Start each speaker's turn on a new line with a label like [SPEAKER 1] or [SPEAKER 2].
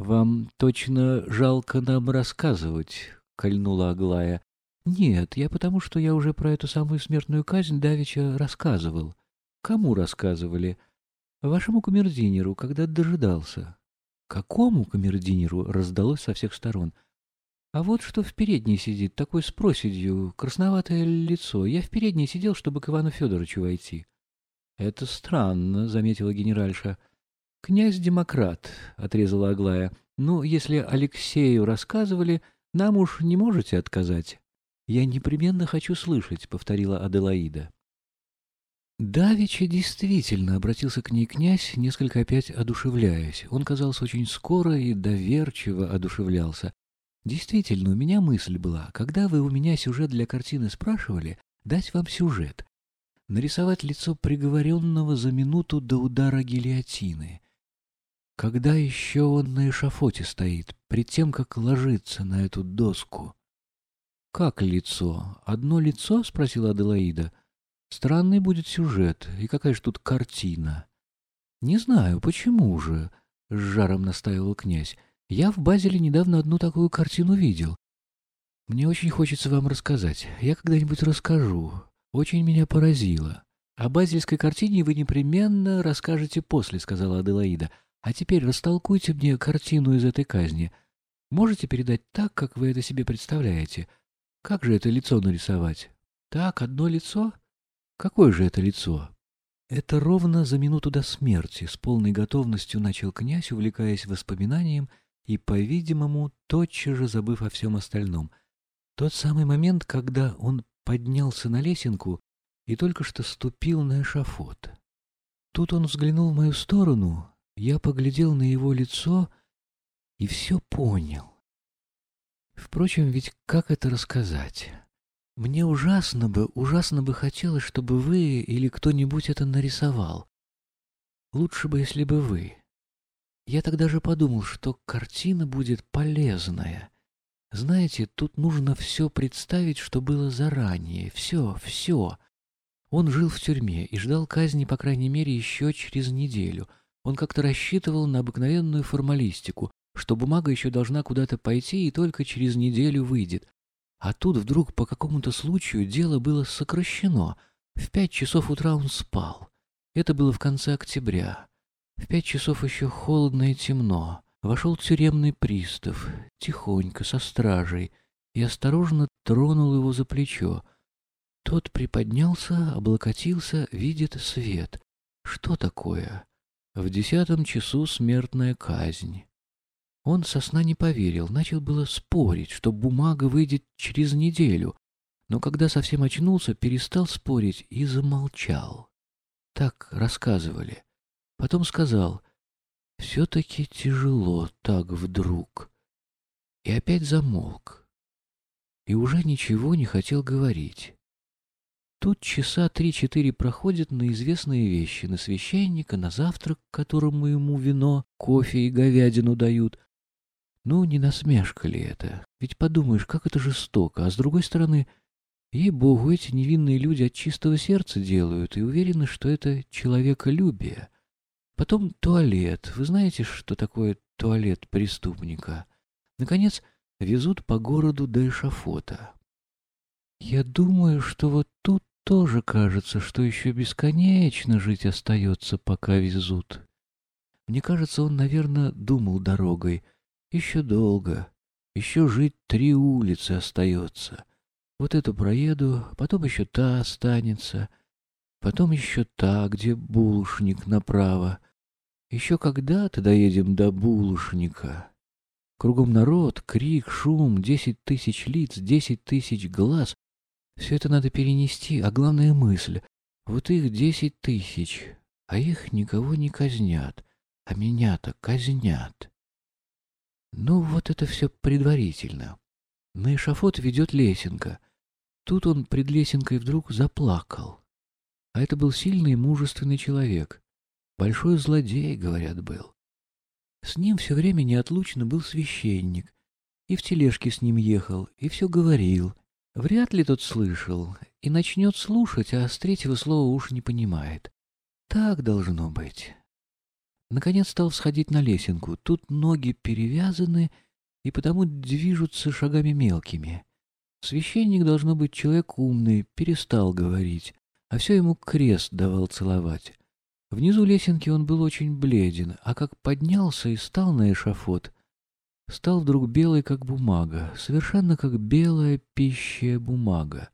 [SPEAKER 1] «Вам точно жалко нам рассказывать?» — кольнула Аглая. «Нет, я потому, что я уже про эту самую смертную казнь давеча рассказывал». «Кому рассказывали?» «Вашему камердинеру, когда дожидался». «Какому камердинеру?» — раздалось со всех сторон. «А вот что в передней сидит, такой с проседью, красноватое лицо. Я в передней сидел, чтобы к Ивану Федоровичу войти». «Это странно», — заметила генеральша. «Князь-демократ», — отрезала Аглая. «Ну, если Алексею рассказывали, нам уж не можете отказать». «Я непременно хочу слышать», — повторила Аделаида. Давича действительно обратился к ней князь, несколько опять одушевляясь. Он, казался, очень скоро и доверчиво одушевлялся. Действительно, у меня мысль была, когда вы у меня сюжет для картины спрашивали, дать вам сюжет. Нарисовать лицо приговоренного за минуту до удара гильотины. Когда еще он на эшафоте стоит, перед тем, как ложиться на эту доску? — Как лицо? Одно лицо? — спросила Аделаида. — Странный будет сюжет. И какая же тут картина? — Не знаю, почему же? — с жаром настаивал князь. — Я в Базеле недавно одну такую картину видел. Мне очень хочется вам рассказать. Я когда-нибудь расскажу. Очень меня поразило. О базельской картине вы непременно расскажете после, — сказала Аделаида. А теперь растолкуйте мне картину из этой казни. Можете передать так, как вы это себе представляете? Как же это лицо нарисовать? Так, одно лицо? Какое же это лицо? Это ровно за минуту до смерти, с полной готовностью начал князь, увлекаясь воспоминанием и, по-видимому, тотчас же забыв о всем остальном. Тот самый момент, когда он поднялся на лесенку и только что ступил на эшафот. Тут он взглянул в мою сторону, я поглядел на его лицо и все понял. Впрочем, ведь как это рассказать? Мне ужасно бы, ужасно бы хотелось, чтобы вы или кто-нибудь это нарисовал. Лучше бы, если бы вы. Я тогда же подумал, что картина будет полезная. Знаете, тут нужно все представить, что было заранее. Все, все. Он жил в тюрьме и ждал казни, по крайней мере, еще через неделю — он как-то рассчитывал на обыкновенную формалистику, что бумага еще должна куда-то пойти и только через неделю выйдет. А тут вдруг по какому-то случаю дело было сокращено. В пять часов утра он спал. Это было в конце октября. В пять часов еще холодно и темно. Вошел тюремный пристав, тихонько, со стражей, и осторожно тронул его за плечо. Тот приподнялся, облокотился, видит свет. Что такое? В десятом часу смертная казнь. Он со сна не поверил, начал было спорить, что бумага выйдет через неделю, но когда совсем очнулся, перестал спорить и замолчал. Так рассказывали. Потом сказал, «Все-таки тяжело так вдруг». И опять замолк. И уже ничего не хотел говорить. Тут часа три-четыре проходят на известные вещи, на священника, на завтрак, которому ему вино, кофе и говядину дают. Ну, не насмешка ли это? Ведь подумаешь, как это жестоко. А с другой стороны, ей-богу, эти невинные люди от чистого сердца делают и уверены, что это человеколюбие. Потом туалет. Вы знаете, что такое туалет преступника? Наконец, везут по городу до эшафота. Я думаю, что вот тут тоже кажется, что еще бесконечно жить остается, пока везут. Мне кажется, он, наверное, думал дорогой. Еще долго. Еще жить три улицы остается. Вот эту проеду, потом еще та останется. Потом еще та, где булушник направо. Еще когда-то доедем до булушника. Кругом народ, крик, шум, десять тысяч лиц, десять тысяч глаз. Все это надо перенести, а главная мысль — вот их десять тысяч, а их никого не казнят, а меня-то казнят. Ну, вот это все предварительно. На эшафот ведет лесенка. Тут он пред лесенкой вдруг заплакал. А это был сильный и мужественный человек. Большой злодей, говорят, был. С ним все время неотлучно был священник. И в тележке с ним ехал, и все говорил, Вряд ли тот слышал, и начнет слушать, а с третьего слова уж не понимает. Так должно быть. Наконец стал всходить на лесенку. Тут ноги перевязаны и потому движутся шагами мелкими. Священник, должно быть, человек умный, перестал говорить, а все ему крест давал целовать. Внизу лесенки он был очень бледен, а как поднялся и стал на эшафот, стал вдруг белый, как бумага, совершенно как белая пищая бумага.